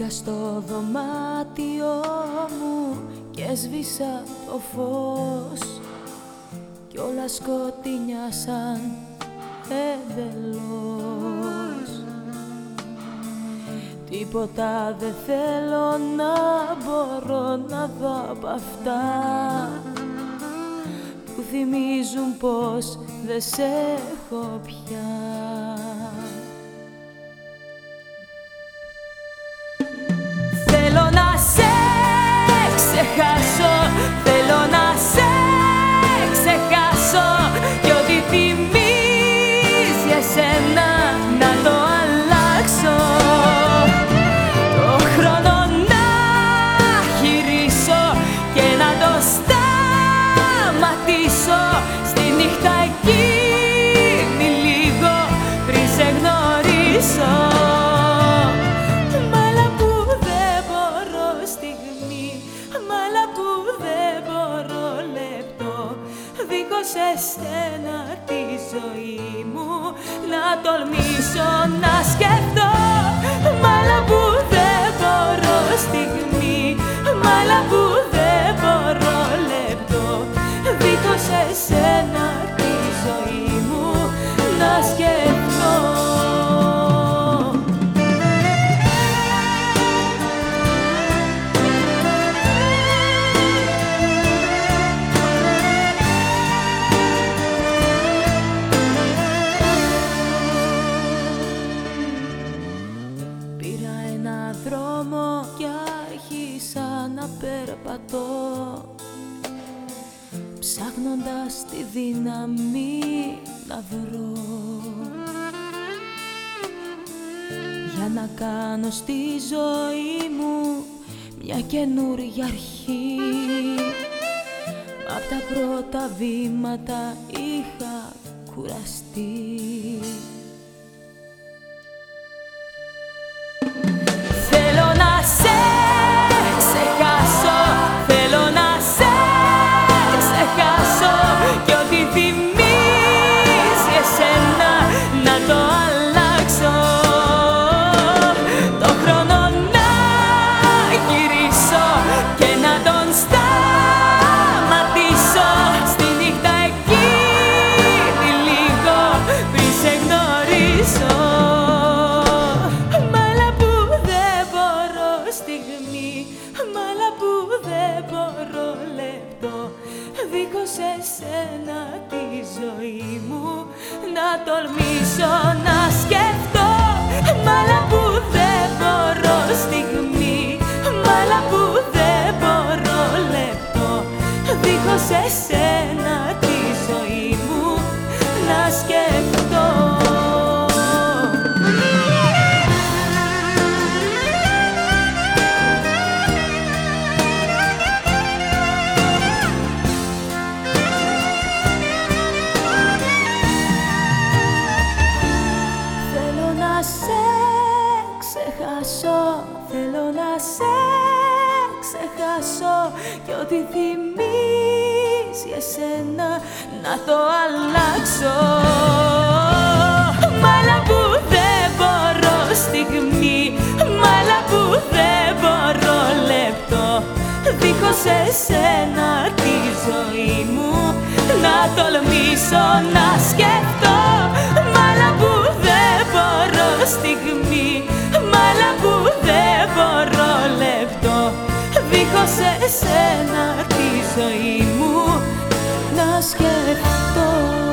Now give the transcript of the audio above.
Μπήκα στο δωμάτιό μου και έσβησα το φως. Κι όλα σκοτεινιάσαν εντελώς Τίποτα δεν θέλω να μπορώ να δω από αυτά. Που θυμίζουν πως δεν σε έχω πια εσένα να το εσένα τη ζωή μου. Να τολμήσω να σκεφτώ ένα δρόμο και άρχισα να περπατώ. Ψάχνοντας τη δύναμη να βρω. Για να κάνω στη ζωή μου μια καινούργια αρχή. Μα απ' τα πρώτα βήματα είχα κουραστεί Μάλα που δεν μπορώ λεπτό. Δίχως εσένα τη ζωή μου. Να τολμήσω να σκεφτώ. Μάλα που δεν μπορώ στιγμή. Μάλα που δεν μπορώ λεπτό. Δίχως εσένα κι ό,τι θυμίζει εσένα να το αλλάξω. Μάλα που δεν μπορώ στιγμή, μάλα που δεν μπορώ λεπτό. Δίχως εσένα τη ζωή μου να τολμήσω να σκεφτώ. Μάλα που δεν μπορώ στιγμή Δίχως εσένα τη ζωή μου. Να σκεφτώ